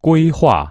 规划